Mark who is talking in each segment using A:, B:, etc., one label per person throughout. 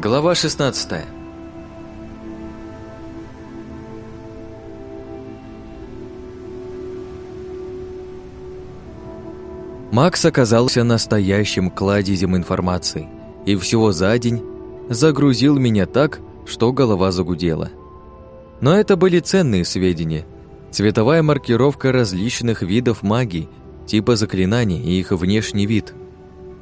A: Глава 16 Макс оказался настоящим кладезем информации и всего за день загрузил меня так, что голова загудела. Но это были ценные сведения. Цветовая маркировка различных видов магии, типа заклинаний и их внешний вид.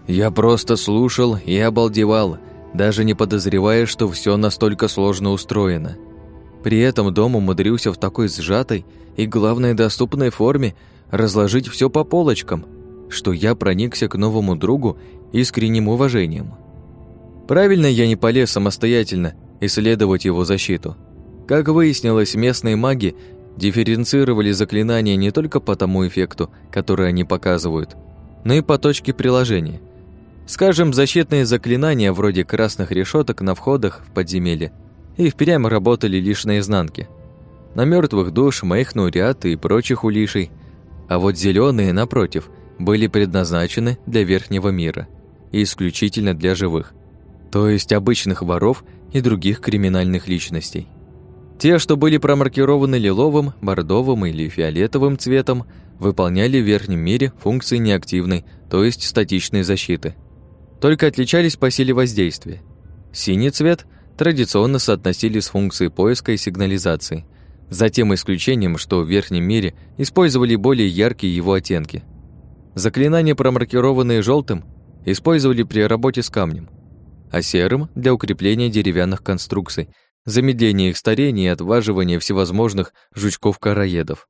A: Я просто слушал и обалдевал, даже не подозревая, что все настолько сложно устроено. При этом дом умудрился в такой сжатой и, главное, доступной форме разложить все по полочкам – что я проникся к новому другу искренним уважением. Правильно я не полез самостоятельно исследовать его защиту. Как выяснилось, местные маги дифференцировали заклинания не только по тому эффекту, который они показывают, но и по точке приложения. Скажем, защитные заклинания вроде красных решеток на входах в подземелье и впрямь работали лишь на изнанке. На мертвых душ, моих нурят и прочих улишей, а вот зеленые напротив, были предназначены для верхнего мира и исключительно для живых, то есть обычных воров и других криминальных личностей. Те, что были промаркированы лиловым, бордовым или фиолетовым цветом, выполняли в верхнем мире функции неактивной, то есть статичной защиты. Только отличались по силе воздействия. Синий цвет традиционно соотносили с функцией поиска и сигнализации, за тем исключением, что в верхнем мире использовали более яркие его оттенки – Заклинания, промаркированные желтым, использовали при работе с камнем, а серым – для укрепления деревянных конструкций, замедления их старения и отваживания всевозможных жучков-караедов.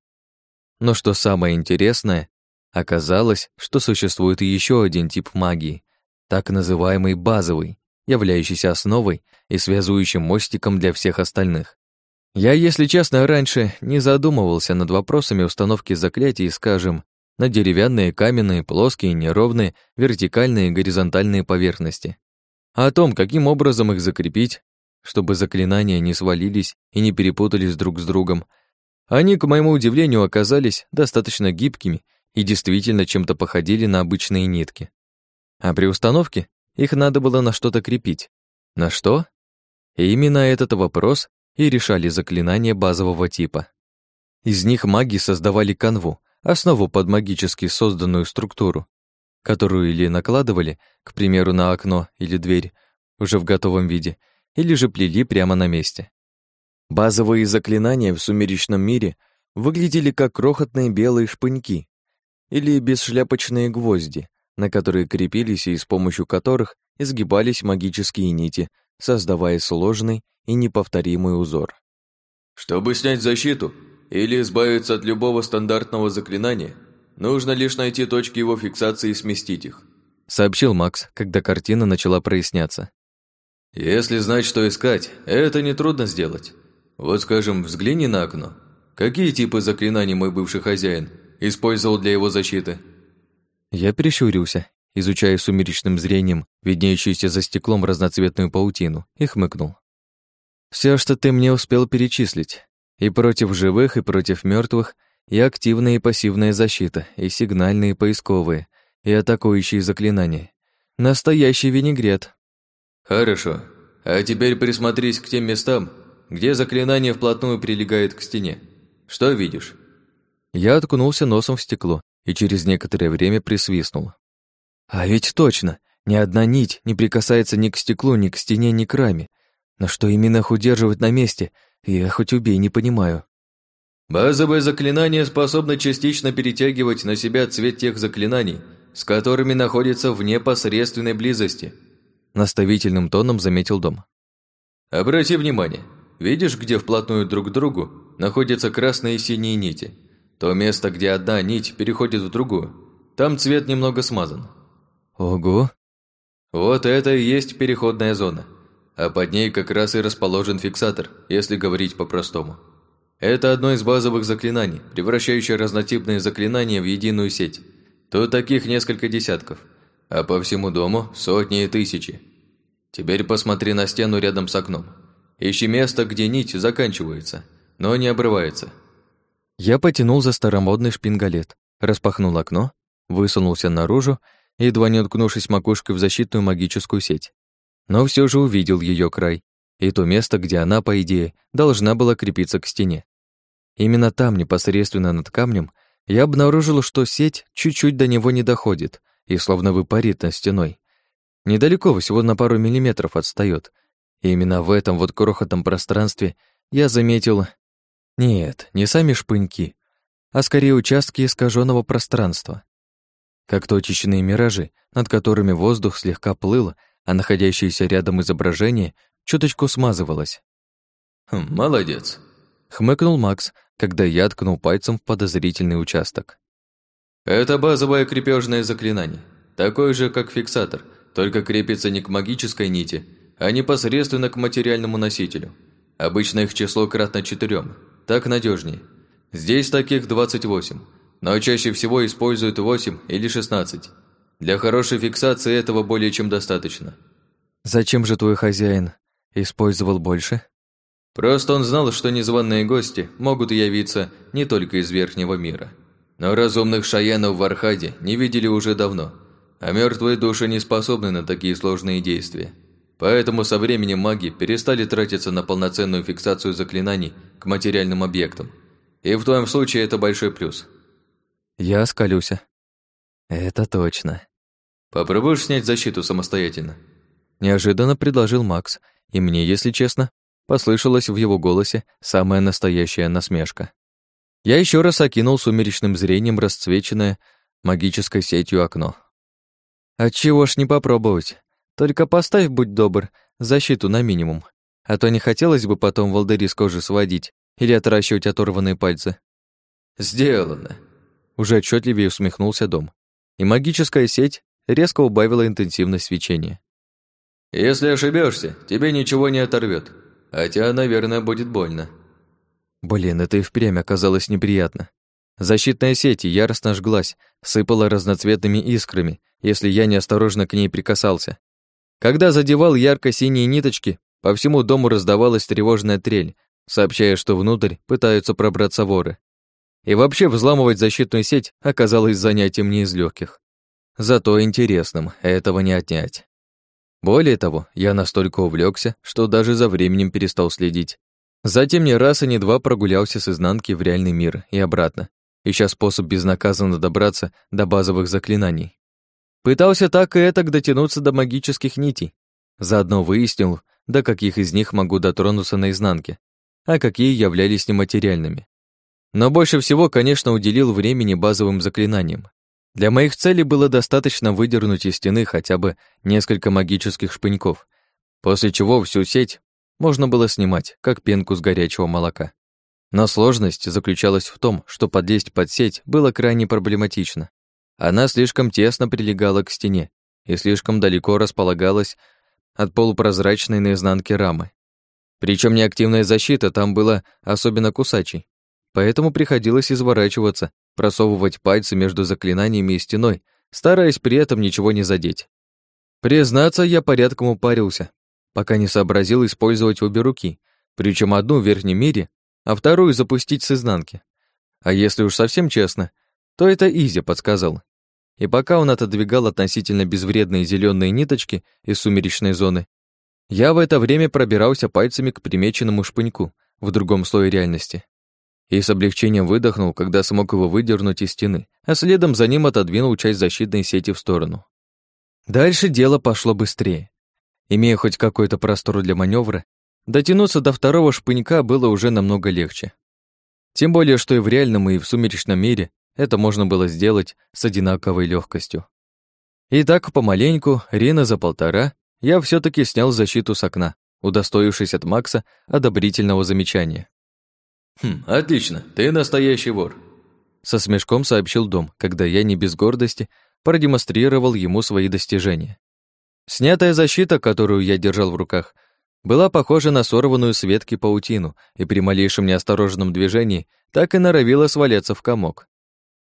A: Но что самое интересное, оказалось, что существует еще один тип магии, так называемый базовый, являющийся основой и связующим мостиком для всех остальных. Я, если честно, раньше не задумывался над вопросами установки заклятий, скажем, на деревянные, каменные, плоские, неровные, вертикальные и горизонтальные поверхности. А о том, каким образом их закрепить, чтобы заклинания не свалились и не перепутались друг с другом, они, к моему удивлению, оказались достаточно гибкими и действительно чем-то походили на обычные нитки. А при установке их надо было на что-то крепить. На что? И именно этот вопрос и решали заклинания базового типа. Из них маги создавали канву, основу под магически созданную структуру, которую или накладывали, к примеру, на окно или дверь, уже в готовом виде, или же плели прямо на месте. Базовые заклинания в сумеречном мире выглядели как крохотные белые шпыньки или бесшляпочные гвозди, на которые крепились и с помощью которых изгибались магические нити, создавая сложный и неповторимый узор.
B: «Чтобы снять защиту, или избавиться от любого стандартного заклинания, нужно лишь найти точки его фиксации и сместить их»,
A: сообщил Макс, когда картина начала проясняться.
B: «Если знать, что искать, это нетрудно сделать. Вот, скажем, взгляни на окно. Какие типы заклинаний мой бывший хозяин использовал для его защиты?»
A: Я перещурился, изучая сумеречным зрением виднеющуюся за стеклом разноцветную паутину, и хмыкнул. Все, что ты мне успел перечислить, и против живых, и против мертвых, и активная и пассивная защита, и сигнальные, и поисковые, и атакующие заклинания. Настоящий винегрет.
B: Хорошо. А теперь присмотрись к тем местам, где заклинание вплотную прилегает к стене. Что видишь?
A: Я откунулся носом в стекло и через некоторое время присвистнул. А ведь точно, ни одна нить не прикасается ни к стеклу, ни к стене, ни к раме. Но что именно их удерживает на месте, я хоть убей, не понимаю.
B: Базовое заклинание способно частично перетягивать на себя цвет тех заклинаний, с которыми находится в непосредственной близости.
A: Наставительным тоном заметил дом.
B: Обрати внимание, видишь, где вплотную друг к другу находятся красные и синие нити? То место, где одна нить переходит в другую, там цвет немного смазан.
A: Ого.
B: Вот это и есть переходная зона а под ней как раз и расположен фиксатор, если говорить по-простому. Это одно из базовых заклинаний, превращающее разнотипные заклинания в единую сеть. Тут таких несколько десятков, а по всему дому сотни и тысячи. Теперь посмотри на стену рядом с окном. Ищи место, где нить заканчивается, но не обрывается.
A: Я потянул за старомодный шпингалет, распахнул окно, высунулся наружу, едва не уткнувшись макушкой в защитную магическую сеть. но все же увидел ее край и то место, где она, по идее, должна была крепиться к стене. Именно там, непосредственно над камнем, я обнаружил, что сеть чуть-чуть до него не доходит и словно выпарит над стеной. Недалеко, всего на пару миллиметров отстает. И именно в этом вот крохотном пространстве я заметил... Нет, не сами шпыньки, а скорее участки искаженного пространства. Как точечные миражи, над которыми воздух слегка плыл, а находящееся рядом изображение чуточку смазывалось.
B: «Хм, «Молодец», —
A: хмыкнул Макс, когда я ткнул пальцем в подозрительный участок.
B: «Это базовое крепежное заклинание, такое же, как фиксатор, только крепится не к магической нити, а непосредственно к материальному носителю. Обычно их число кратно четырем, так надежнее. Здесь таких 28, но чаще всего используют 8 или 16. Для хорошей фиксации этого более чем достаточно.
A: Зачем же твой хозяин использовал больше?
B: Просто он знал, что незваные гости могут явиться не только из верхнего мира. Но разумных шаянов в Архаде не видели уже давно, а мертвые души не способны на такие сложные действия. Поэтому со временем маги перестали тратиться на полноценную фиксацию заклинаний к материальным объектам. И в твоем случае это большой плюс.
A: Я скалюся. Это точно.
B: Попробуешь снять защиту самостоятельно?
A: Неожиданно предложил Макс, и мне, если честно, послышалась в его голосе самая настоящая насмешка. Я еще раз окинул сумеречным зрением расцвеченное магической сетью окно. Отчего ж не попробовать? Только поставь, будь добр, защиту на минимум. А то не хотелось бы потом волдыри с кожи сводить или отращивать оторванные пальцы.
B: Сделано.
A: Уже отчетливее усмехнулся дом. И магическая сеть резко убавила интенсивность свечения.
B: Если ошибешься, тебе ничего не оторвет, хотя, наверное, будет больно.
A: Блин, это и впрямь оказалось неприятно. Защитная сеть яростно жглась, сыпала разноцветными искрами, если я неосторожно к ней прикасался. Когда задевал ярко-синие ниточки, по всему дому раздавалась тревожная трель, сообщая, что внутрь пытаются пробраться воры. И вообще взламывать защитную сеть оказалось занятием не из легких. Зато интересным, этого не отнять. Более того, я настолько увлекся, что даже за временем перестал следить. Затем не раз и не два прогулялся с изнанки в реальный мир и обратно, ища способ безнаказанно добраться до базовых заклинаний. Пытался так и этак дотянуться до магических нитей. Заодно выяснил, до каких из них могу дотронуться наизнанке, а какие являлись нематериальными. Но больше всего, конечно, уделил времени базовым заклинаниям. Для моих целей было достаточно выдернуть из стены хотя бы несколько магических шпыньков, после чего всю сеть можно было снимать, как пенку с горячего молока. Но сложность заключалась в том, что подлезть под сеть было крайне проблематично. Она слишком тесно прилегала к стене и слишком далеко располагалась от полупрозрачной наизнанке рамы. Причем неактивная защита там была особенно кусачей, поэтому приходилось изворачиваться, просовывать пальцы между заклинаниями и стеной, стараясь при этом ничего не задеть. Признаться, я порядком упарился, пока не сообразил использовать обе руки, причем одну в верхнем мире, а вторую запустить с изнанки. А если уж совсем честно, то это Изи подсказал. И пока он отодвигал относительно безвредные зеленые ниточки из сумеречной зоны, я в это время пробирался пальцами к примеченному шпыньку в другом слое реальности. И с облегчением выдохнул, когда смог его выдернуть из стены, а следом за ним отодвинул часть защитной сети в сторону. Дальше дело пошло быстрее. Имея хоть какой-то простор для маневра, дотянуться до второго шпынька было уже намного легче. Тем более, что и в реальном, и в сумеречном мире это можно было сделать с одинаковой легкостью. И так помаленьку, Рина за полтора, я все таки снял защиту с окна, удостоившись от Макса одобрительного замечания.
B: «Хм, отлично, ты настоящий вор»,
A: со смешком сообщил Дом, когда я не без гордости продемонстрировал ему свои достижения. Снятая защита, которую я держал в руках, была похожа на сорванную с ветки паутину и при малейшем неосторожном движении так и норовила сваляться в комок.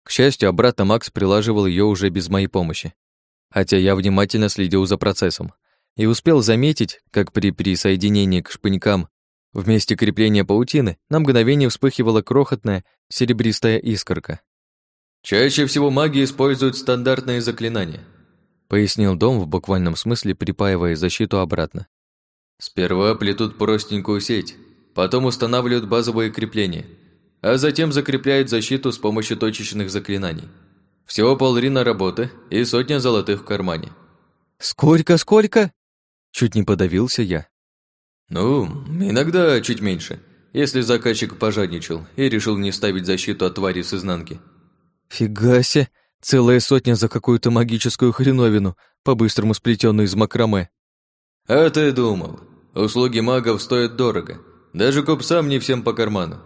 A: К счастью, обратно Макс прилаживал ее уже без моей помощи, хотя я внимательно следил за процессом и успел заметить, как при присоединении к шпынькам в месте крепления паутины на мгновение вспыхивала крохотная серебристая искорка.
B: Чаще всего маги используют стандартные заклинания.
A: пояснил дом в буквальном смысле, припаивая защиту обратно.
B: Сперва плетут простенькую сеть, потом устанавливают базовые крепления, а затем закрепляют защиту с помощью точечных заклинаний. Всего полрина работы и сотня золотых в кармане.
A: «Сколько, сколько?» Чуть не подавился я.
B: «Ну, иногда чуть меньше, если заказчик пожадничал и решил не ставить защиту от твари с изнанки».
A: «Фига себе! Целая сотня за какую-то магическую хреновину, по-быстрому сплетенную из макраме».
B: «А ты думал, услуги магов стоят дорого, даже купцам не всем по карману.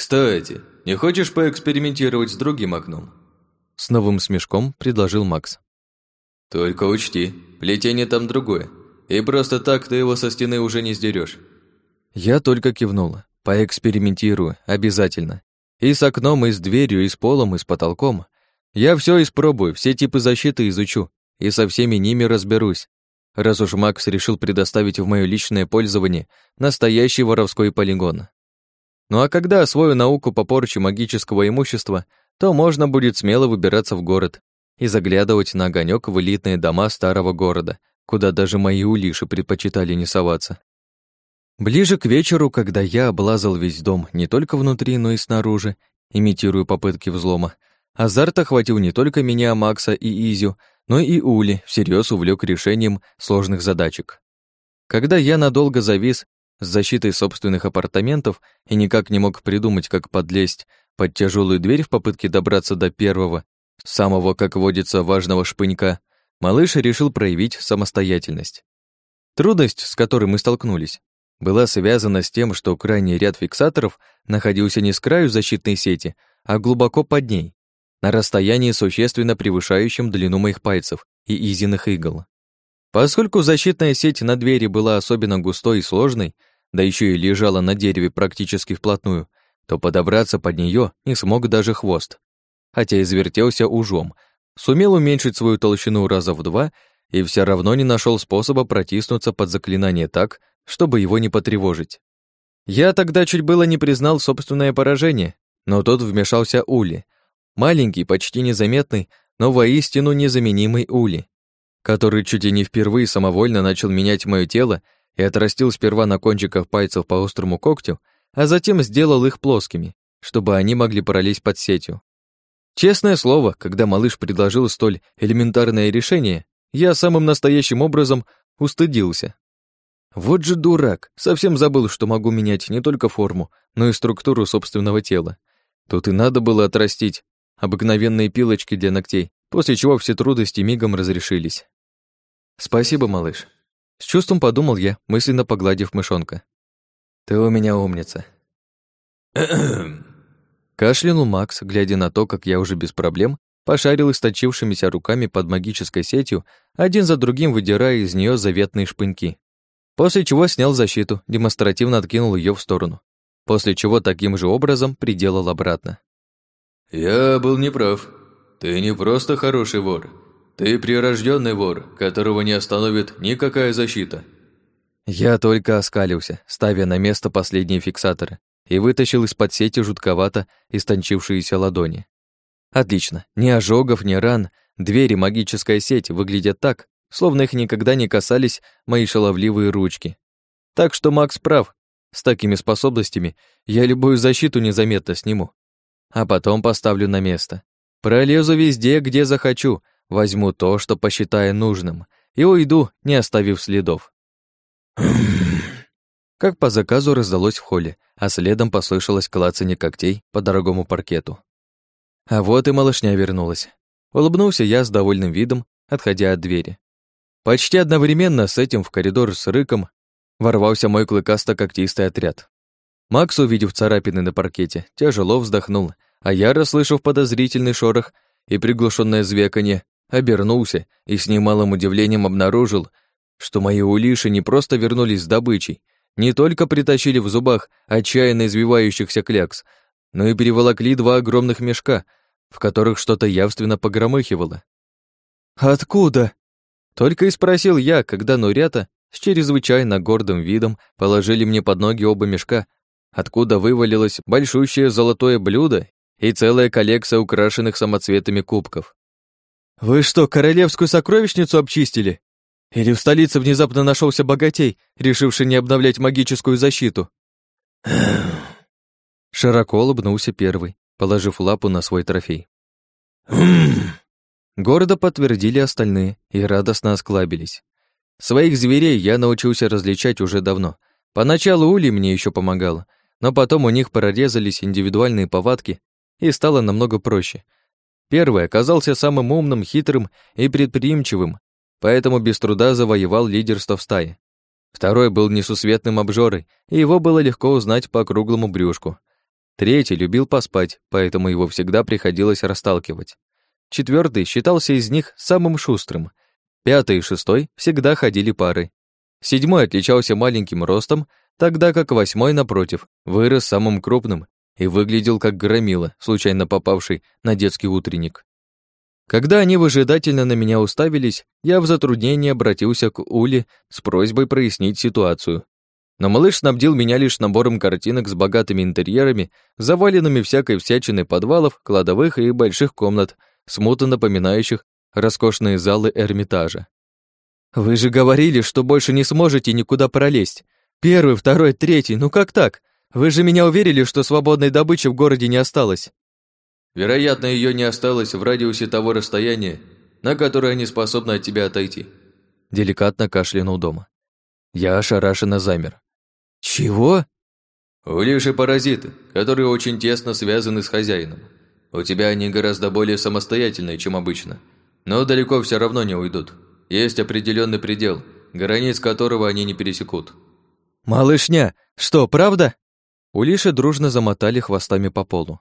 B: Кстати, не хочешь поэкспериментировать с другим окном?»
A: С новым смешком предложил Макс.
B: «Только учти, плетение там другое, и просто так ты его со стены уже не сдерешь.
A: Я только кивнула. Поэкспериментирую, обязательно. И с окном, и с дверью, и с полом, и с потолком. Я все испробую, все типы защиты изучу, и со всеми ними разберусь. Раз уж Макс решил предоставить в мое личное пользование настоящий воровской полигон. Ну а когда освою науку по порче магического имущества, то можно будет смело выбираться в город и заглядывать на огонек в элитные дома старого города, куда даже мои улиши предпочитали не соваться. Ближе к вечеру, когда я облазал весь дом не только внутри, но и снаружи, имитируя попытки взлома, азарт охватил не только меня, Макса и Изю, но и Ули всерьез увлек решением сложных задачек. Когда я надолго завис с защитой собственных апартаментов и никак не мог придумать, как подлезть под тяжелую дверь в попытке добраться до первого, самого, как водится, важного шпынька, малыш решил проявить самостоятельность. Трудность, с которой мы столкнулись, была связана с тем, что крайний ряд фиксаторов находился не с краю защитной сети, а глубоко под ней, на расстоянии, существенно превышающем длину моих пальцев и изиных игл. Поскольку защитная сеть на двери была особенно густой и сложной, да еще и лежала на дереве практически вплотную, то подобраться под нее не смог даже хвост. Хотя извертелся ужом, сумел уменьшить свою толщину раза в два и все равно не нашел способа протиснуться под заклинание так, чтобы его не потревожить. Я тогда чуть было не признал собственное поражение, но тут вмешался Ули, маленький, почти незаметный, но воистину незаменимый Ули, который чуть и не впервые самовольно начал менять мое тело и отрастил сперва на кончиках пальцев по острому когтю, а затем сделал их плоскими, чтобы они могли пролезть под сетью. Честное слово, когда малыш предложил столь элементарное решение, я самым настоящим образом устыдился. Вот же дурак, совсем забыл, что могу менять не только форму, но и структуру собственного тела. Тут и надо было отрастить обыкновенные пилочки для ногтей, после чего все трудности мигом разрешились. Спасибо, малыш. С чувством подумал я, мысленно погладив мышонка. «Ты у меня умница». Кашлянул Макс, глядя на то, как я уже без проблем пошарил источившимися руками под магической сетью, один за другим выдирая из нее заветные шпыньки. После чего снял защиту, демонстративно откинул ее в сторону. После чего таким же образом приделал обратно.
B: «Я был неправ. Ты не просто хороший вор. Ты прирожденный вор, которого не остановит никакая защита».
A: Я только оскалился, ставя на место последние фиксаторы, и вытащил из-под сети жутковато истончившиеся ладони. Отлично, ни ожогов, ни ран, двери магическая сеть выглядят так, словно их никогда не касались мои шаловливые ручки. Так что Макс прав, с такими способностями я любую защиту незаметно сниму. А потом поставлю на место. Пролезу везде, где захочу, возьму то, что посчитаю нужным, и уйду, не оставив следов. Как по заказу раздалось в холле, а следом послышалось клацанье когтей по дорогому паркету. А вот и малышня вернулась. Улыбнулся я с довольным видом, отходя от двери. Почти одновременно с этим в коридор с рыком ворвался мой клыкасто-когтистый отряд. Макс, увидев царапины на паркете, тяжело вздохнул, а я, расслышав подозрительный шорох и приглушенное звеканье, обернулся и с немалым удивлением обнаружил, что мои улиши не просто вернулись с добычей, не только притащили в зубах отчаянно извивающихся клякс, но и переволокли два огромных мешка, в которых что-то явственно погромыхивало. «Откуда?» Только и спросил я, когда Нурята с чрезвычайно гордым видом положили мне под ноги оба мешка, откуда вывалилось большущее золотое блюдо и целая коллекция украшенных самоцветами кубков. «Вы что, королевскую сокровищницу обчистили? Или в столице внезапно нашелся богатей, решивший не обновлять магическую защиту?» Широко улыбнулся первый, положив лапу на свой трофей. Гордо подтвердили остальные и радостно осклабились. Своих зверей я научился различать уже давно. Поначалу Ули мне еще помогала, но потом у них прорезались индивидуальные повадки, и стало намного проще. Первый оказался самым умным, хитрым и предприимчивым, поэтому без труда завоевал лидерство в стае. Второй был несусветным обжорой, и его было легко узнать по круглому брюшку. Третий любил поспать, поэтому его всегда приходилось расталкивать. Четвертый считался из них самым шустрым. Пятый и шестой всегда ходили парой. Седьмой отличался маленьким ростом, тогда как восьмой, напротив, вырос самым крупным и выглядел как громила, случайно попавший на детский утренник. Когда они выжидательно на меня уставились, я в затруднении обратился к Уле с просьбой прояснить ситуацию. Но малыш снабдил меня лишь набором картинок с богатыми интерьерами, заваленными всякой всячиной подвалов, кладовых и больших комнат, смутно напоминающих роскошные залы Эрмитажа. «Вы же говорили, что больше не сможете никуда пролезть. Первый, второй, третий, ну как так? Вы же меня уверили, что свободной добычи в городе не осталось».
B: Вероятно, ее не осталось в радиусе того расстояния, на которое они способны от тебя отойти.
A: Деликатно кашлянул дома. Я ошарашенно замер. Чего?
B: Улиши паразиты, которые очень тесно связаны с хозяином. У тебя они гораздо более самостоятельные, чем обычно. Но далеко все равно не уйдут. Есть определенный предел, границ которого они не пересекут.
A: «Малышня, что, правда?» Улиши дружно замотали хвостами по полу.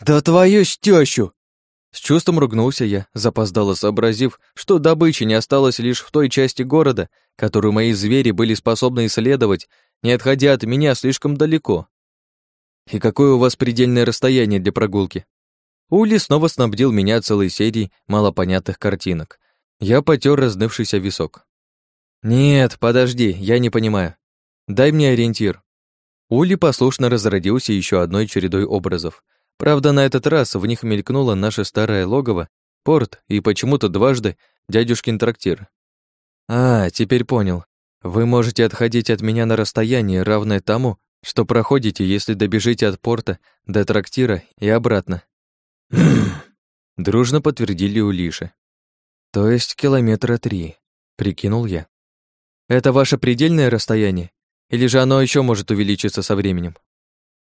A: «Да твою ж тёщу!» С чувством ругнулся я, запоздало сообразив, что добычи не осталось лишь в той части города, которую мои звери были способны исследовать, не отходя от меня слишком далеко. «И какое у вас предельное расстояние для прогулки?» Ули снова снабдил меня целой серией малопонятных картинок. Я потер разнывшийся висок. «Нет, подожди, я не понимаю. Дай мне ориентир». Ули послушно разродился еще одной чередой образов. Правда, на этот раз в них мелькнуло наше старое логово, порт и почему-то дважды дядюшкин трактир. «А, теперь понял. Вы можете отходить от меня на расстояние, равное тому, что проходите, если добежите от порта до трактира и обратно». Дружно подтвердили Улиши. «То есть километра три», — прикинул я. «Это ваше предельное расстояние? Или же оно еще может увеличиться со временем?»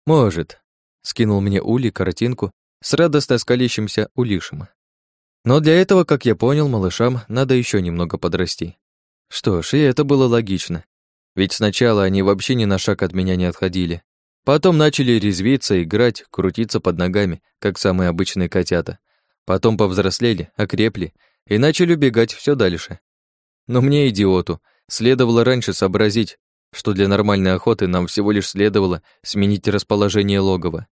A: «Может», — скинул мне Ули картинку с радостно скалящимся Улишем. «Но для этого, как я понял, малышам надо еще немного подрасти. Что ж, и это было логично. Ведь сначала они вообще ни на шаг от меня не отходили. Потом начали резвиться, играть, крутиться под ногами, как самые обычные котята. Потом повзрослели, окрепли и начали убегать все дальше. Но мне, идиоту, следовало раньше сообразить, что для нормальной охоты нам всего лишь следовало сменить расположение логова.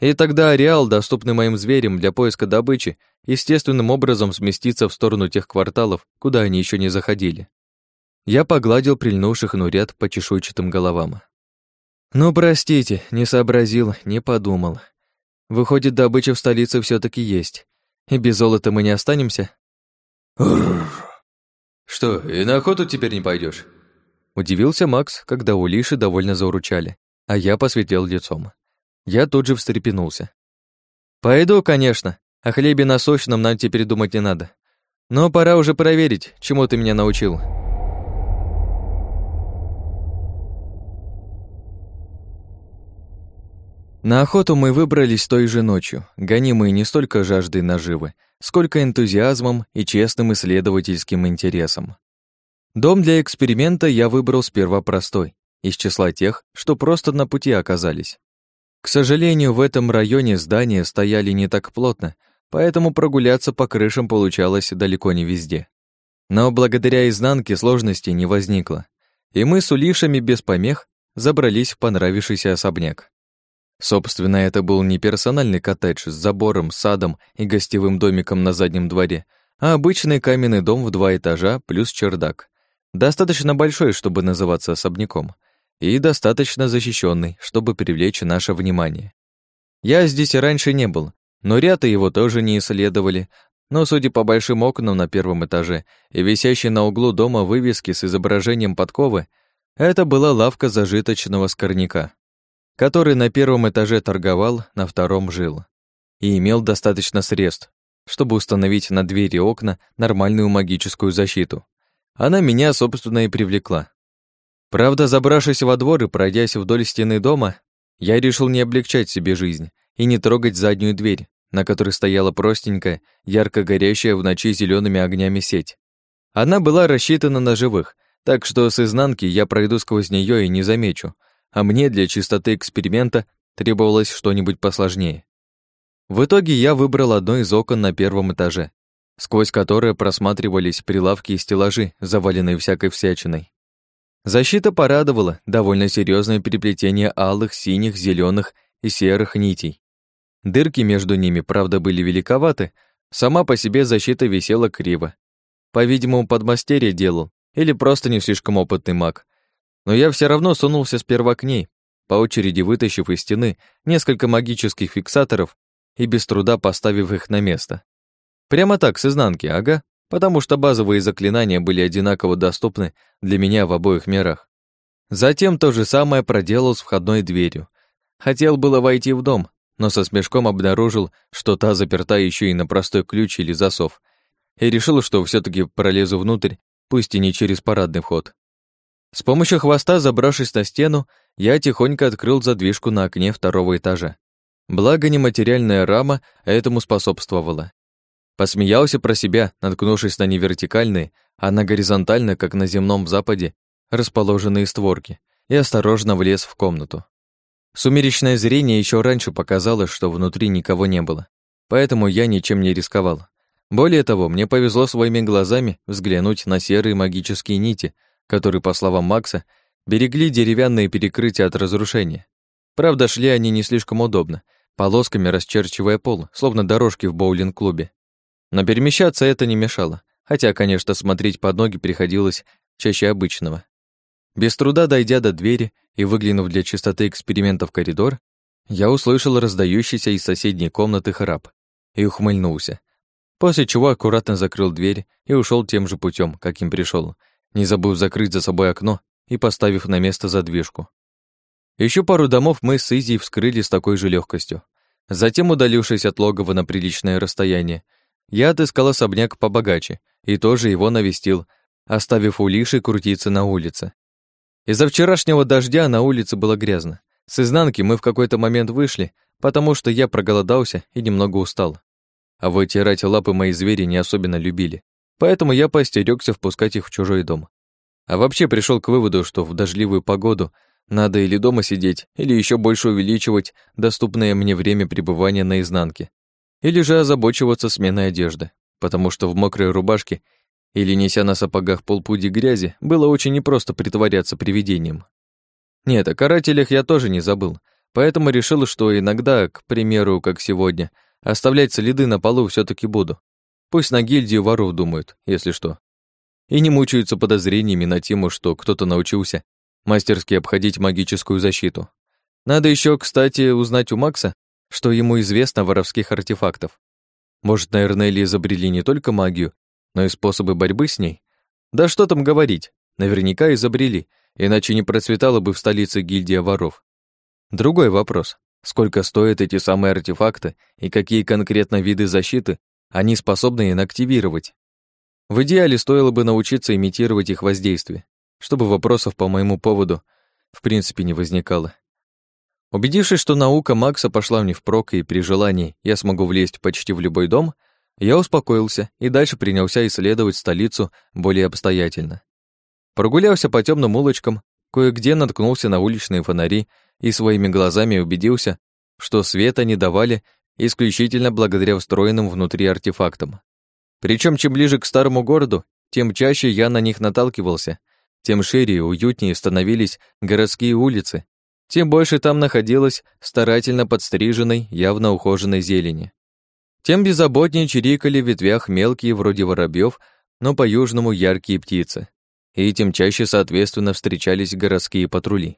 A: И тогда ареал, доступный моим зверям для поиска добычи, естественным образом сместится в сторону тех кварталов, куда они еще не заходили. Я погладил прильнувших нурят по чешуйчатым головам. «Ну, простите, не сообразил, не подумал. Выходит, добыча в столице все таки есть. И без золота мы не останемся?»
B: «Что, и на охоту теперь не пойдешь?
A: Удивился Макс, когда улиши довольно заурчали, а я посветлел лицом. Я тут же встрепенулся. «Пойду, конечно. О хлебе насущном нам теперь думать не надо. Но пора уже проверить, чему ты меня научил». На охоту мы выбрались той же ночью, гонимые не столько жаждой наживы, сколько энтузиазмом и честным исследовательским интересом. Дом для эксперимента я выбрал сперва простой, из числа тех, что просто на пути оказались. К сожалению, в этом районе здания стояли не так плотно, поэтому прогуляться по крышам получалось далеко не везде. Но благодаря изнанке сложностей не возникло, и мы с улишами без помех забрались в понравившийся особняк. Собственно, это был не персональный коттедж с забором, садом и гостевым домиком на заднем дворе, а обычный каменный дом в два этажа плюс чердак. Достаточно большой, чтобы называться особняком, и достаточно защищенный, чтобы привлечь наше внимание. Я здесь и раньше не был, но ряд его тоже не исследовали, но, судя по большим окнам на первом этаже и висящей на углу дома вывески с изображением подковы, это была лавка зажиточного скорняка, который на первом этаже торговал, на втором жил и имел достаточно средств, чтобы установить на двери окна нормальную магическую защиту. Она меня, собственно, и привлекла. Правда, забравшись во двор и пройдясь вдоль стены дома, я решил не облегчать себе жизнь и не трогать заднюю дверь, на которой стояла простенькая, ярко горящая в ночи зелеными огнями сеть. Она была рассчитана на живых, так что с изнанки я пройду сквозь нее и не замечу, а мне для чистоты эксперимента требовалось что-нибудь посложнее. В итоге я выбрал одно из окон на первом этаже, сквозь которое просматривались прилавки и стеллажи, заваленные всякой всячиной. Защита порадовала, довольно серьезное переплетение алых, синих, зеленых и серых нитей. Дырки между ними, правда, были великоваты, сама по себе защита висела криво. По-видимому, подмастерье делал, или просто не слишком опытный маг. Но я все равно сунулся сперва к ней, по очереди вытащив из стены несколько магических фиксаторов и без труда поставив их на место. Прямо так, с изнанки, ага, потому что базовые заклинания были одинаково доступны для меня в обоих мирах. Затем то же самое проделал с входной дверью. Хотел было войти в дом, но со смешком обнаружил, что та заперта еще и на простой ключ или засов, и решил, что все таки пролезу внутрь пусть и не через парадный вход. С помощью хвоста, забравшись на стену, я тихонько открыл задвижку на окне второго этажа. Благо, нематериальная рама этому способствовала. Посмеялся про себя, наткнувшись на не вертикальные, а на горизонтально, как на земном западе, расположенные створки, и осторожно влез в комнату. Сумеречное зрение еще раньше показало, что внутри никого не было, поэтому я ничем не рисковал. Более того, мне повезло своими глазами взглянуть на серые магические нити, которые, по словам Макса, берегли деревянные перекрытия от разрушения. Правда, шли они не слишком удобно, полосками расчерчивая пол, словно дорожки в боулинг-клубе. Но перемещаться это не мешало, хотя, конечно, смотреть под ноги приходилось чаще обычного. Без труда дойдя до двери и выглянув для чистоты эксперимента в коридор, я услышал раздающийся из соседней комнаты храп и ухмыльнулся, после чего аккуратно закрыл дверь и ушел тем же путем, каким пришел, не забыв закрыть за собой окно и поставив на место задвижку. Еще пару домов мы с Изи вскрыли с такой же легкостью. Затем, удалившись от логова на приличное расстояние, я отыскал особняк побогаче и тоже его навестил, оставив у Лиши крутиться на улице. Из-за вчерашнего дождя на улице было грязно. С изнанки мы в какой-то момент вышли, потому что я проголодался и немного устал а вытирать лапы мои звери не особенно любили, поэтому я поостерёгся впускать их в чужой дом. А вообще пришел к выводу, что в дождливую погоду надо или дома сидеть, или еще больше увеличивать доступное мне время пребывания на изнанке, или же озабочиваться сменой одежды, потому что в мокрой рубашке или неся на сапогах полпуди грязи было очень непросто притворяться привидением. Нет, о карателях я тоже не забыл, поэтому решил, что иногда, к примеру, как сегодня, Оставлять следы на полу все таки буду. Пусть на гильдию воров думают, если что. И не мучаются подозрениями на тему, что кто-то научился мастерски обходить магическую защиту. Надо еще, кстати, узнать у Макса, что ему известно о воровских артефактов. Может, наверное, Эрнелли изобрели не только магию, но и способы борьбы с ней? Да что там говорить, наверняка изобрели, иначе не процветала бы в столице гильдия воров. Другой вопрос. Сколько стоят эти самые артефакты и какие конкретно виды защиты они способны инактивировать? В идеале стоило бы научиться имитировать их воздействие, чтобы вопросов по моему поводу в принципе не возникало. Убедившись, что наука Макса пошла мне впрок и при желании я смогу влезть почти в любой дом, я успокоился и дальше принялся исследовать столицу более обстоятельно. Прогулялся по темным улочкам, кое-где наткнулся на уличные фонари и своими глазами убедился, что света не давали исключительно благодаря встроенным внутри артефактам. Причем чем ближе к старому городу, тем чаще я на них наталкивался, тем шире и уютнее становились городские улицы, тем больше там находилось старательно подстриженной, явно ухоженной зелени. Тем беззаботнее чирикали в ветвях мелкие, вроде воробьев, но по-южному яркие птицы. И тем чаще, соответственно, встречались городские патрули.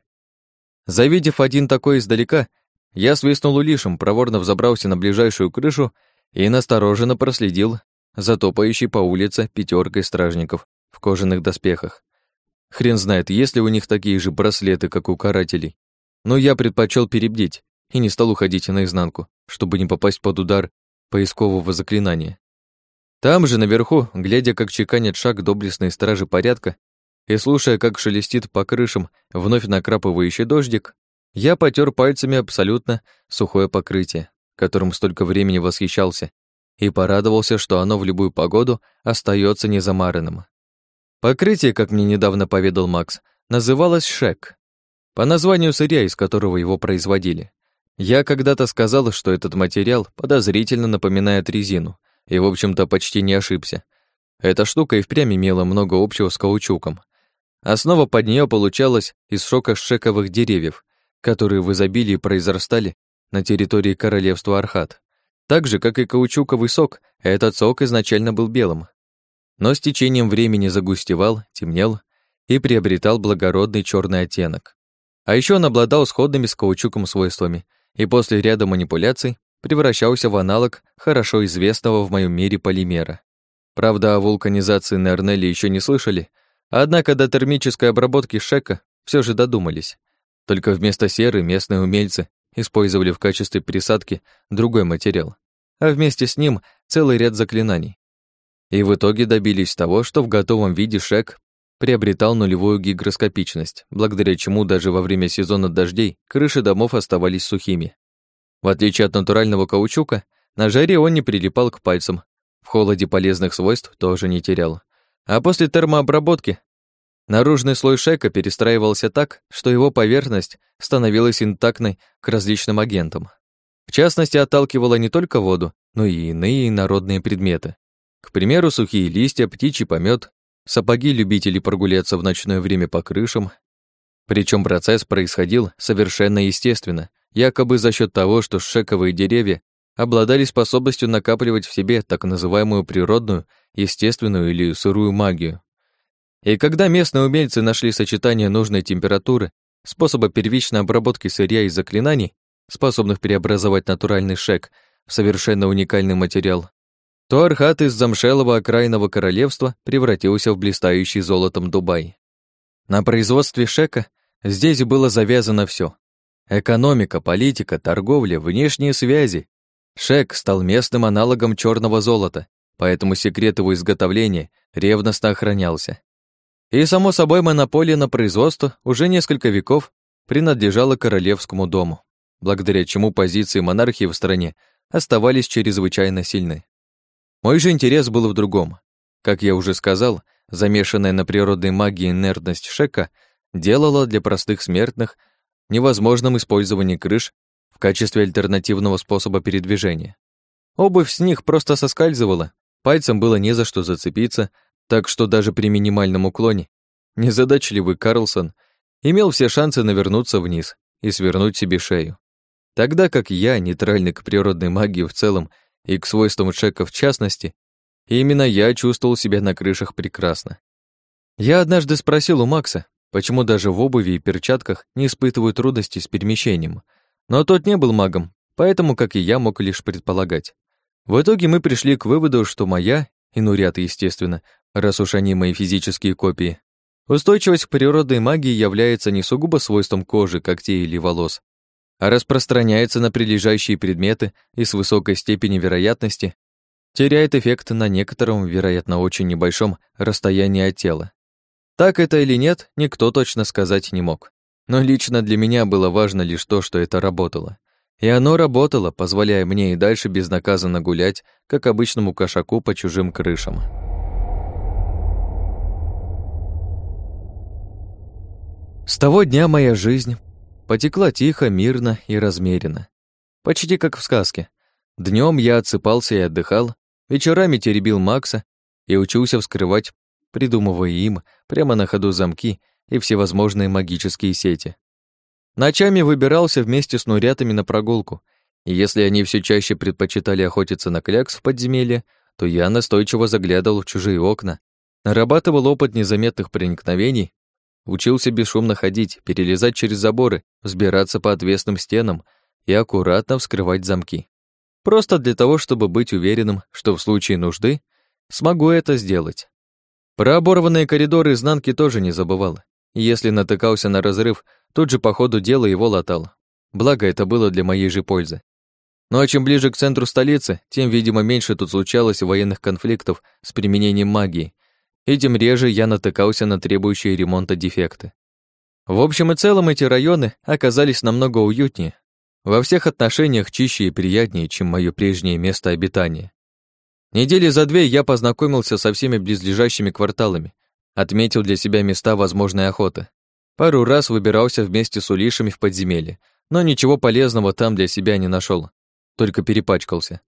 A: Завидев один такой издалека, я свистнул улишем, проворно взобрался на ближайшую крышу и настороженно проследил затопающей по улице пятеркой стражников в кожаных доспехах. Хрен знает, есть ли у них такие же браслеты, как у карателей. Но я предпочел перебдеть и не стал уходить наизнанку, чтобы не попасть под удар поискового заклинания. Там же, наверху, глядя, как чеканят шаг доблестные стражи порядка, и слушая, как шелестит по крышам вновь накрапывающий дождик, я потер пальцами абсолютно сухое покрытие, которым столько времени восхищался, и порадовался, что оно в любую погоду остается незамаранным. Покрытие, как мне недавно поведал Макс, называлось шек, по названию сырья, из которого его производили. Я когда-то сказал, что этот материал подозрительно напоминает резину, и, в общем-то, почти не ошибся. Эта штука и впрямь имела много общего с каучуком. Основа под нее получалась из шока-шековых деревьев, которые в изобилии произрастали на территории королевства Архат. Так же, как и каучуковый сок, этот сок изначально был белым. Но с течением времени загустевал, темнел и приобретал благородный черный оттенок. А еще он обладал сходными с каучуком свойствами и после ряда манипуляций превращался в аналог хорошо известного в моем мире полимера. Правда, о вулканизации на Эрнеле еще не слышали, однако до термической обработки шека все же додумались. Только вместо серы местные умельцы использовали в качестве присадки другой материал, а вместе с ним целый ряд заклинаний. И в итоге добились того, что в готовом виде шек приобретал нулевую гигроскопичность, благодаря чему даже во время сезона дождей крыши домов оставались сухими. В отличие от натурального каучука, на жаре он не прилипал к пальцам, в холоде полезных свойств тоже не терял. А после термообработки наружный слой шека перестраивался так, что его поверхность становилась интактной к различным агентам. В частности, отталкивала не только воду, но и иные народные предметы. К примеру, сухие листья, птичий помет, сапоги любителей прогуляться в ночное время по крышам. Причем процесс происходил совершенно естественно, якобы за счет того, что шековые деревья обладали способностью накапливать в себе так называемую природную, естественную или сырую магию. И когда местные умельцы нашли сочетание нужной температуры, способа первичной обработки сырья и заклинаний, способных преобразовать натуральный шек в совершенно уникальный материал, то Архат из замшелого окраинного королевства превратился в блистающий золотом Дубай. На производстве шека здесь было завязано все: Экономика, политика, торговля, внешние связи. Шек стал местным аналогом черного золота, поэтому секрет его изготовления ревностно охранялся. И, само собой, монополия на производство уже несколько веков принадлежала королевскому дому, благодаря чему позиции монархии в стране оставались чрезвычайно сильны. Мой же интерес был в другом. Как я уже сказал, замешанная на природной магии инертность Шека делала для простых смертных невозможным использование крыш в качестве альтернативного способа передвижения. Обувь с них просто соскальзывала, пальцем было не за что зацепиться, так что даже при минимальном уклоне незадачливый Карлсон имел все шансы навернуться вниз и свернуть себе шею. Тогда как я, нейтральный к природной магии в целом и к свойствам Шека в частности, именно я чувствовал себя на крышах прекрасно. Я однажды спросил у Макса, почему даже в обуви и перчатках не испытывают трудностей с перемещением, но тот не был магом, поэтому, как и я, мог лишь предполагать. В итоге мы пришли к выводу, что моя, и Нурят, естественно, раз уж они мои физические копии, устойчивость к природной магии является не сугубо свойством кожи, когтей или волос, а распространяется на прилежащие предметы и с высокой степенью вероятности теряет эффект на некотором, вероятно, очень небольшом расстоянии от тела. Так это или нет, никто точно сказать не мог. Но лично для меня было важно лишь то, что это работало. И оно работало, позволяя мне и дальше безнаказанно гулять, как обычному кошаку по чужим крышам. С того дня моя жизнь потекла тихо, мирно и размеренно. Почти как в сказке. Днем я отсыпался и отдыхал, вечерами теребил Макса и учился вскрывать, придумывая им прямо на ходу замки и всевозможные магические сети. Ночами выбирался вместе с нурятами на прогулку, и если они все чаще предпочитали охотиться на клякс в подземелье, то я настойчиво заглядывал в чужие окна, нарабатывал опыт незаметных проникновений Учился бесшумно ходить, перелезать через заборы, взбираться по отвесным стенам и аккуратно вскрывать замки. Просто для того, чтобы быть уверенным, что в случае нужды смогу это сделать. Про оборванные коридоры изнанки тоже не забывал. Если натыкался на разрыв, тут же по ходу дела его латал. Благо, это было для моей же пользы. Ну а чем ближе к центру столицы, тем, видимо, меньше тут случалось военных конфликтов с применением магии, и тем реже я натыкался на требующие ремонта дефекты. В общем и целом эти районы оказались намного уютнее, во всех отношениях чище и приятнее, чем мое прежнее место обитания. Недели за две я познакомился со всеми близлежащими кварталами, отметил для себя места возможной охоты. Пару раз выбирался вместе с улишами в подземелье, но ничего полезного там для себя не нашел, только перепачкался.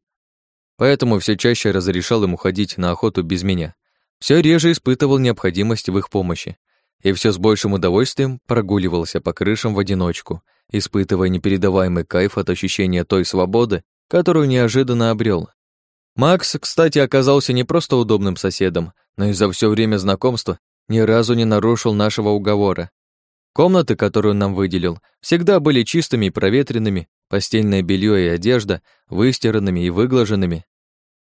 A: Поэтому все чаще разрешал им уходить на охоту без меня. Все реже испытывал необходимость в их помощи и все с большим удовольствием прогуливался по крышам в одиночку, испытывая непередаваемый кайф от ощущения той свободы, которую неожиданно обрел. Макс, кстати, оказался не просто удобным соседом, но и за все время знакомства ни разу не нарушил нашего уговора. Комнаты, которые он нам выделил, всегда были чистыми и проветренными, постельное белье и одежда выстиранными и выглаженными.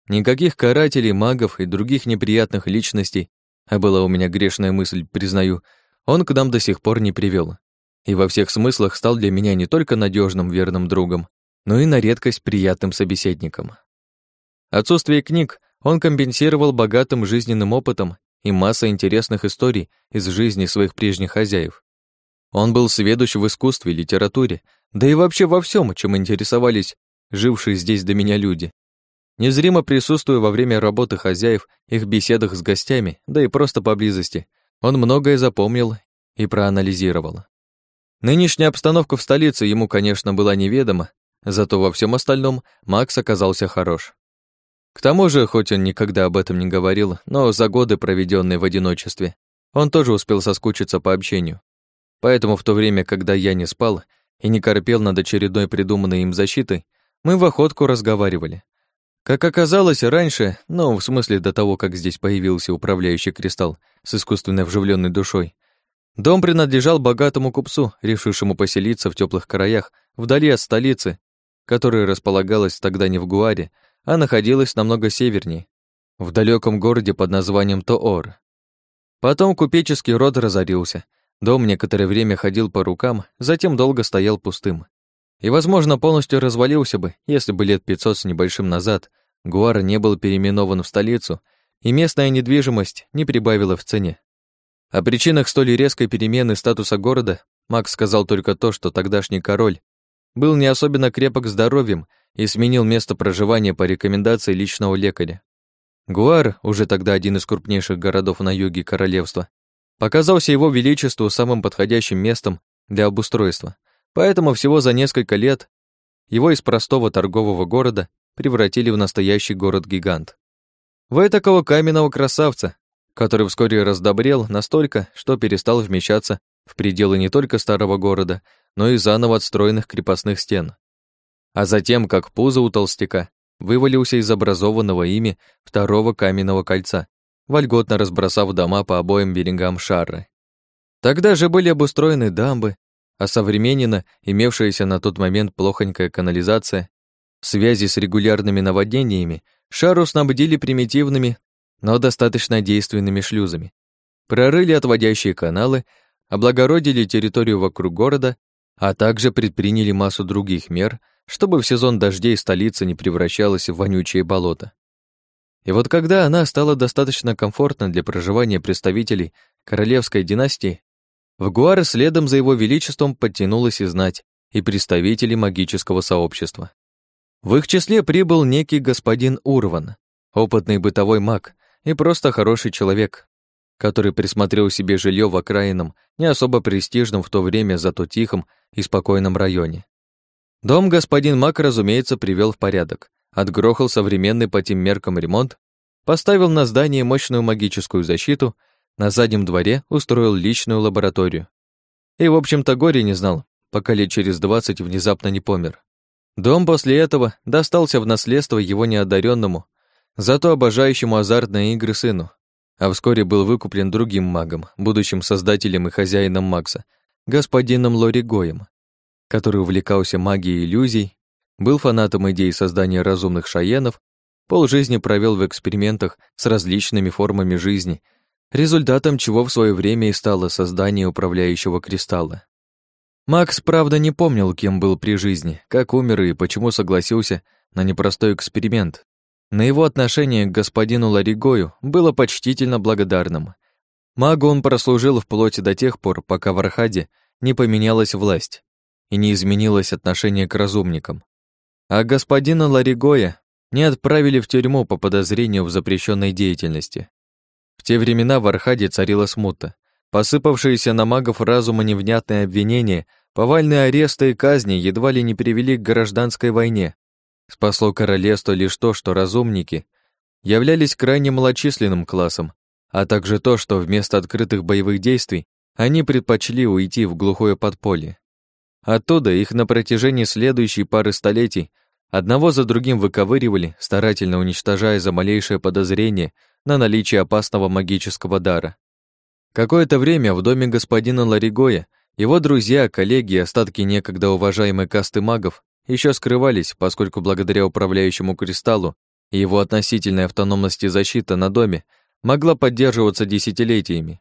A: Никаких карателей, магов и других неприятных личностей, а была у меня грешная мысль, признаю, он к нам до сих пор не привел. И во всех смыслах стал для меня не только надежным верным другом, но и на редкость приятным собеседником. Отсутствие книг он компенсировал богатым жизненным опытом и массой интересных историй из жизни своих прежних хозяев. Он был сведущ в искусстве, литературе, да и вообще во всем, чем интересовались жившие здесь до меня люди. Незримо присутствуя во время работы хозяев, их беседах с гостями, да и просто поблизости, он многое запомнил и проанализировал. Нынешняя обстановка в столице ему, конечно, была неведома, зато во всем остальном Макс оказался хорош. К тому же, хоть он никогда об этом не говорил, но за годы, проведенные в одиночестве, он тоже успел соскучиться по общению. Поэтому в то время, когда я не спал и не корпел над очередной придуманной им защитой, мы в охотку разговаривали. Как оказалось раньше, ну, в смысле до того, как здесь появился управляющий кристалл с искусственно вживленной душой, дом принадлежал богатому купцу, решившему поселиться в теплых краях, вдали от столицы, которая располагалась тогда не в Гуаре, а находилась намного севернее, в далеком городе под названием Тоор. Потом купеческий род разорился, дом некоторое время ходил по рукам, затем долго стоял пустым. И, возможно, полностью развалился бы, если бы лет 500 с небольшим назад Гуар не был переименован в столицу, и местная недвижимость не прибавила в цене. О причинах столь резкой перемены статуса города Макс сказал только то, что тогдашний король был не особенно крепок здоровьем и сменил место проживания по рекомендации личного лекаря. Гуар, уже тогда один из крупнейших городов на юге королевства, показался его величеству самым подходящим местом для обустройства, поэтому всего за несколько лет его из простого торгового города превратили в настоящий город-гигант. В этакого каменного красавца, который вскоре раздобрел настолько, что перестал вмещаться в пределы не только старого города, но и заново отстроенных крепостных стен. А затем, как пузо у толстяка, вывалился из образованного ими второго каменного кольца, вольготно разбросав дома по обоим берегам Шары. Тогда же были обустроены дамбы, а современненно имевшаяся на тот момент плохонькая канализация, в связи с регулярными наводнениями, Шару снабдили примитивными, но достаточно действенными шлюзами. Прорыли отводящие каналы, облагородили территорию вокруг города, а также предприняли массу других мер, чтобы в сезон дождей столица не превращалась в вонючее болото. И вот когда она стала достаточно комфортна для проживания представителей королевской династии, в Гуар следом за его величеством подтянулась и знать, и представители магического сообщества. В их числе прибыл некий господин Урван, опытный бытовой маг и просто хороший человек, который присмотрел себе жилье в окраинном, не особо престижном в то время, зато тихом и спокойном районе. Дом господин Мак, разумеется, привел в порядок, отгрохал современный по тем меркам ремонт, поставил на здание мощную магическую защиту, на заднем дворе устроил личную лабораторию. И, в общем-то, горе не знал, пока лет через двадцать внезапно не помер. Дом после этого достался в наследство его неодаренному, зато обожающему азартные игры сыну, а вскоре был выкуплен другим магом, будущим создателем и хозяином Макса, господином Лори Гоем, который увлекался магией иллюзий, был фанатом идеи создания разумных шаенов полжизни провел в экспериментах с различными формами жизни, результатом чего в свое время и стало создание управляющего кристалла. Макс, правда, не помнил, кем был при жизни, как умер и почему согласился на непростой эксперимент. На его отношение к господину Ларигою было почтительно благодарным. Магу он прослужил вплоть до тех пор, пока в Архаде не поменялась власть и не изменилось отношение к разумникам. А господина Ларигоя не отправили в тюрьму по подозрению в запрещенной деятельности. В те времена в Архаде царила смута. Посыпавшиеся на магов разума невнятные обвинения, повальные аресты и казни едва ли не привели к гражданской войне. Спасло королевство лишь то, что разумники являлись крайне малочисленным классом, а также то, что вместо открытых боевых действий они предпочли уйти в глухое подполье. Оттуда их на протяжении следующей пары столетий одного за другим выковыривали, старательно уничтожая за малейшее подозрение на наличие опасного магического дара. Какое-то время в доме господина Ларигоя его друзья, коллеги и остатки некогда уважаемой касты магов еще скрывались, поскольку благодаря управляющему кристаллу и его относительной автономности защита на доме могла поддерживаться десятилетиями.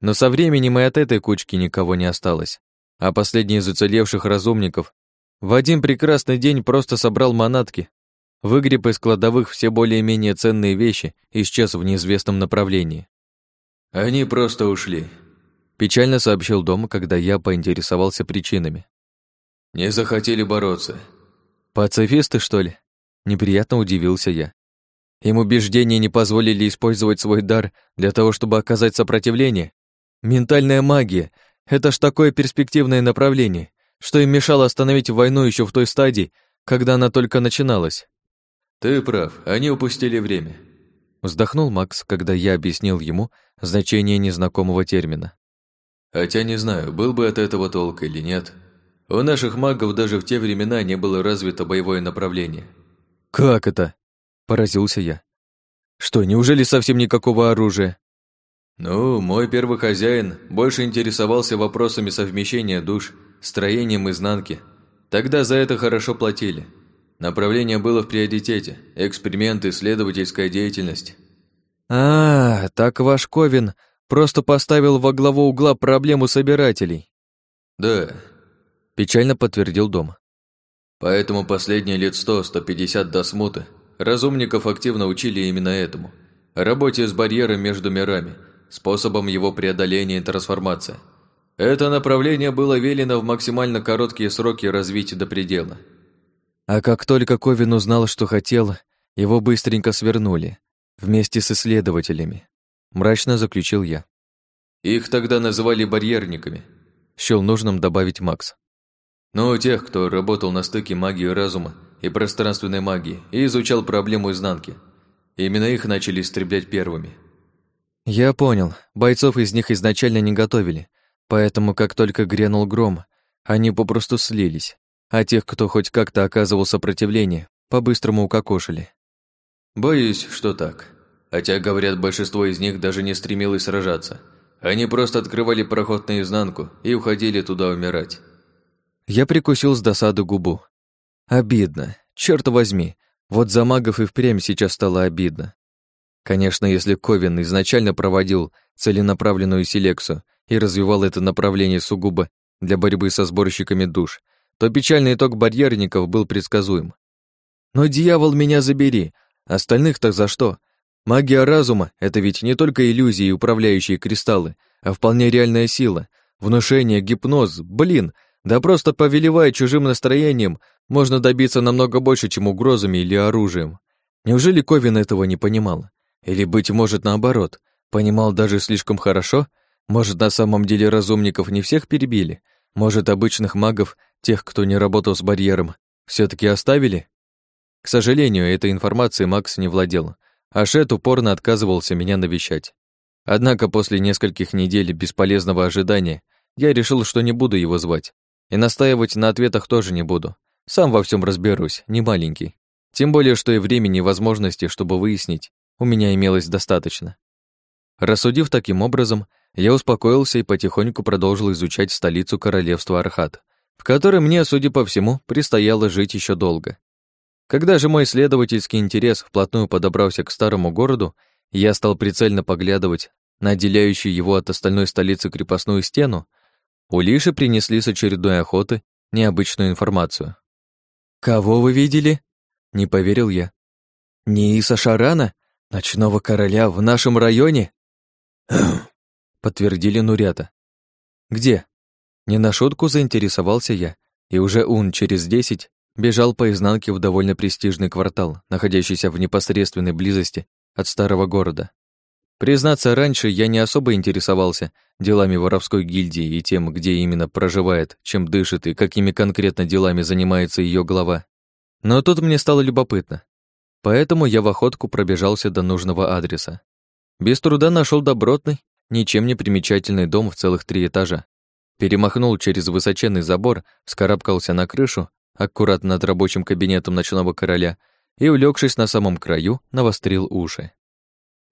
A: Но со временем и от этой кучки никого не осталось. А последний из уцелевших разумников в один прекрасный день просто собрал манатки, выгреб из кладовых все более-менее ценные вещи и исчез в неизвестном направлении.
B: «Они просто ушли», —
A: печально сообщил дом, когда я поинтересовался причинами.
B: «Не захотели бороться».
A: «Пацифисты, что ли?» Неприятно удивился я. Им убеждения не позволили использовать свой дар для того, чтобы оказать сопротивление. Ментальная магия — это ж такое перспективное направление, что им мешало остановить войну еще в той стадии, когда она только начиналась.
B: «Ты прав, они упустили время», —
A: вздохнул Макс, когда я объяснил ему значение незнакомого термина.
B: «Хотя не знаю, был бы от этого толк или нет. У наших магов даже в те времена не было развито боевое направление».
A: «Как это?» Поразился я. Что, неужели совсем никакого оружия?
B: Ну, мой первый хозяин больше интересовался вопросами совмещения душ, строением изнанки. Тогда за это хорошо платили. Направление было в приоритете. Эксперименты, исследовательская деятельность.
A: А, так ваш Ковин просто поставил во главу угла проблему собирателей.
B: Да.
A: Печально подтвердил дом.
B: Поэтому последние лет сто-сто пятьдесят до смуты Разумников активно учили именно этому – работе с барьером между мирами, способом его преодоления и трансформации. Это направление было велено в максимально короткие сроки развить до предела.
A: А как только Ковин узнал, что хотел, его быстренько свернули, вместе с исследователями. Мрачно заключил я.
B: Их тогда называли барьерниками.
A: Счел нужным добавить Макс.
B: Ну, тех, кто работал на стыке магии разума и пространственной магии и изучал проблему изнанки. Именно их начали истреблять первыми.
A: Я понял. Бойцов из них изначально не готовили, поэтому как только грянул гром, они попросту слились, а тех, кто хоть как-то оказывал сопротивление, по-быстрому укокошили.
B: Боюсь, что так. Хотя, говорят, большинство из них даже не стремилось сражаться. Они просто открывали проход наизнанку и уходили туда умирать.
A: Я прикусил с досады губу. Обидно. Черт возьми. Вот за магов и впрямь сейчас стало обидно. Конечно, если Ковин изначально проводил целенаправленную селекцию и развивал это направление сугубо для борьбы со сборщиками душ, то печальный итог барьерников был предсказуем. Но дьявол меня забери, остальных-то за что? Магия разума — это ведь не только иллюзии и управляющие кристаллы, а вполне реальная сила, внушение, гипноз, блин — да просто повелевая чужим настроением, можно добиться намного больше, чем угрозами или оружием. Неужели Ковин этого не понимал? Или, быть может, наоборот, понимал даже слишком хорошо? Может, на самом деле разумников не всех перебили? Может, обычных магов, тех, кто не работал с барьером, все таки оставили? К сожалению, этой информацией Макс не владел, а Шет упорно отказывался меня навещать. Однако после нескольких недель бесполезного ожидания я решил, что не буду его звать. И настаивать на ответах тоже не буду. Сам во всем разберусь, не маленький. Тем более, что и времени и возможности, чтобы выяснить, у меня имелось достаточно. Рассудив таким образом, я успокоился и потихоньку продолжил изучать столицу королевства Архат, в которой мне, судя по всему, предстояло жить еще долго. Когда же мой исследовательский интерес вплотную подобрался к старому городу, я стал прицельно поглядывать на отделяющую его от остальной столицы крепостную стену, у Лиши принесли с очередной охоты необычную информацию. «Кого вы видели?» — не поверил я. «Неиса Шарана? Ночного короля в нашем районе?» Подтвердили Нурята. «Где?» Не на шутку заинтересовался я, и уже ун через десять бежал по изнанке в довольно престижный квартал, находящийся в непосредственной близости от старого города. Признаться, раньше я не особо интересовался делами воровской гильдии и тем, где именно проживает, чем дышит и какими конкретно делами занимается ее глава. Но тут мне стало любопытно. Поэтому я в охотку пробежался до нужного адреса. Без труда нашел добротный, ничем не примечательный дом в целых три этажа. Перемахнул через высоченный забор, вскарабкался на крышу, аккуратно над рабочим кабинетом ночного короля и, улегшись на самом краю, навострил уши.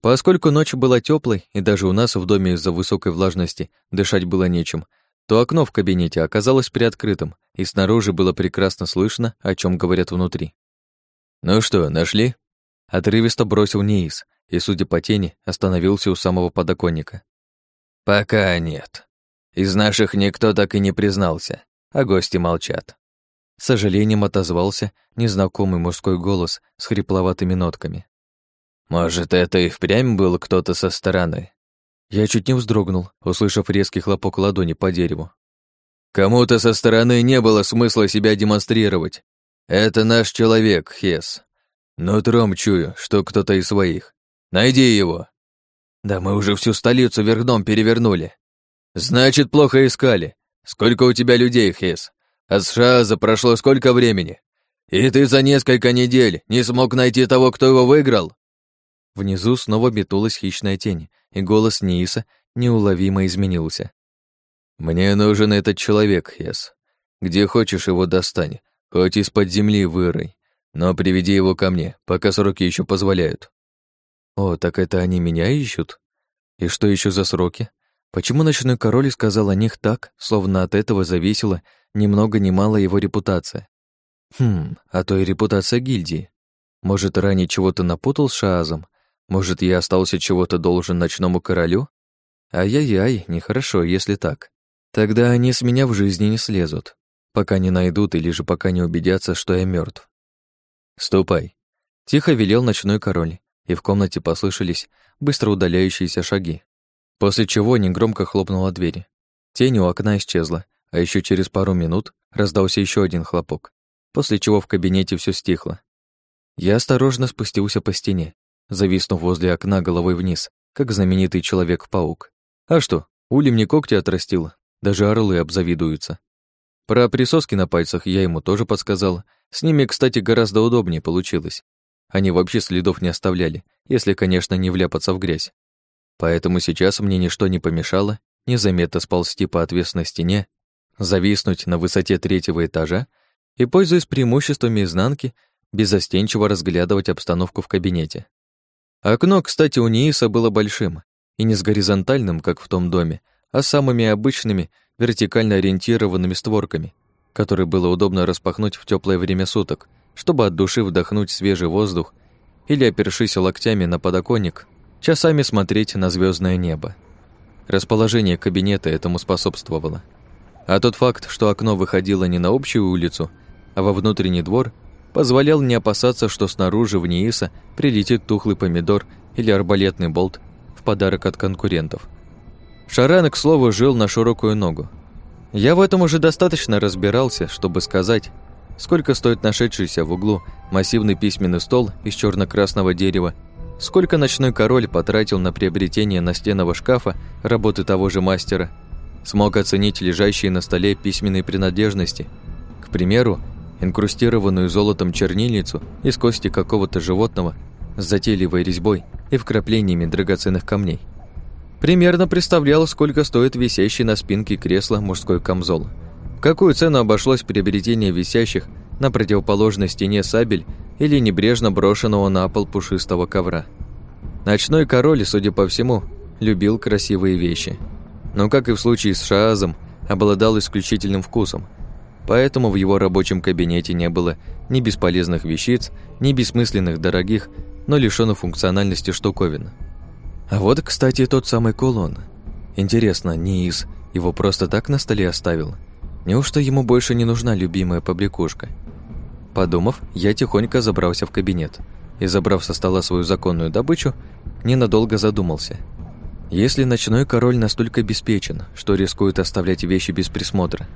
A: Поскольку ночь была теплой, и даже у нас в доме из-за высокой влажности дышать было нечем, то окно в кабинете оказалось приоткрытым, и снаружи было прекрасно слышно, о чем говорят внутри. «Ну что, нашли?» Отрывисто бросил Неис, и, судя по тени, остановился у самого подоконника. «Пока нет. Из наших никто так и не признался, а гости молчат». С сожалением отозвался незнакомый мужской голос с хрипловатыми нотками. Может, это и впрямь был кто-то со стороны? Я чуть не вздрогнул, услышав резкий хлопок ладони по дереву. Кому-то со стороны не было смысла себя демонстрировать. Это наш человек, Хес. Нутром чую, что кто-то из своих. Найди его. Да мы уже всю столицу вверх дном перевернули. Значит, плохо искали. Сколько у тебя людей, Хес? От Шаза прошло сколько времени? И ты за несколько недель не смог найти того, кто его выиграл? Внизу снова метулась хищная тень, и голос Нииса неуловимо изменился. «Мне нужен этот человек, Хес. Где хочешь его достань, хоть из-под земли вырой, но приведи его ко мне, пока сроки еще позволяют». «О, так это они меня ищут? И что еще за сроки? Почему ночной король сказал о них так, словно от этого зависела ни много ни мало его репутация? Хм, а то и репутация гильдии. Может, ранее чего-то напутал с Шаазом, может, я остался чего-то должен ночному королю? Ай-яй-яй, нехорошо, если так. Тогда они с меня в жизни не слезут, пока не найдут или же пока не убедятся, что я мертв. Ступай. Тихо велел ночной король, и в комнате послышались быстро удаляющиеся шаги. После чего негромко хлопнула дверь. Тень у окна исчезла, а еще через пару минут раздался еще один хлопок, после чего в кабинете все стихло. Я осторожно спустился по стене зависнув возле окна головой вниз, как знаменитый Человек-паук. А что, Ули мне когти отрастил, даже орлы обзавидуются. Про присоски на пальцах я ему тоже подсказал. С ними, кстати, гораздо удобнее получилось. Они вообще следов не оставляли, если, конечно, не вляпаться в грязь. Поэтому сейчас мне ничто не помешало незаметно сползти по отвесной стене, зависнуть на высоте третьего этажа и, пользуясь преимуществами изнанки, безостенчиво разглядывать обстановку в кабинете. Окно, кстати, у Нииса было большим, и не с горизонтальным, как в том доме, а с самыми обычными, вертикально ориентированными створками, которые было удобно распахнуть в теплое время суток, чтобы от души вдохнуть свежий воздух или, опершись локтями на подоконник, часами смотреть на звездное небо. Расположение кабинета этому способствовало. А тот факт, что окно выходило не на общую улицу, а во внутренний двор, позволял не опасаться, что снаружи в Нииса прилетит тухлый помидор или арбалетный болт в подарок от конкурентов. Шаран, к слову, жил на широкую ногу. Я в этом уже достаточно разбирался, чтобы сказать, сколько стоит нашедшийся в углу массивный письменный стол из черно красного дерева, сколько ночной король потратил на приобретение настенного шкафа работы того же мастера, смог оценить лежащие на столе письменные принадлежности. К примеру, инкрустированную золотом чернильницу из кости какого-то животного с затейливой резьбой и вкраплениями драгоценных камней. Примерно представлял, сколько стоит висящий на спинке кресла мужской камзол. Какую цену обошлось приобретение висящих на противоположной стене сабель или небрежно брошенного на пол пушистого ковра. Ночной король, судя по всему, любил красивые вещи. Но, как и в случае с Шаазом, обладал исключительным вкусом – поэтому в его рабочем кабинете не было ни бесполезных вещиц, ни бессмысленных дорогих, но лишённых функциональности штуковин. А вот, кстати, тот самый кулон. Интересно, Ниис его просто так на столе оставил? Неужто ему больше не нужна любимая побрякушка? Подумав, я тихонько забрался в кабинет и, забрав со стола свою законную добычу, ненадолго задумался. Если ночной король настолько обеспечен, что рискует оставлять вещи без присмотра,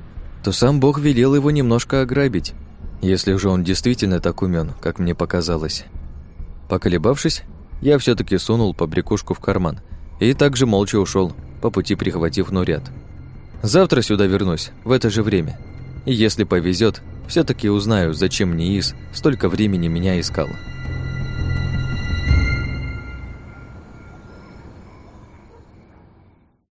A: то сам Бог велел его немножко ограбить, если же он действительно так умен, как мне показалось. Поколебавшись, я все таки сунул побрякушку в карман и также молча ушел, по пути прихватив нуряд. Завтра сюда вернусь, в это же время. И если повезет, все таки узнаю, зачем Ниис столько времени меня искала.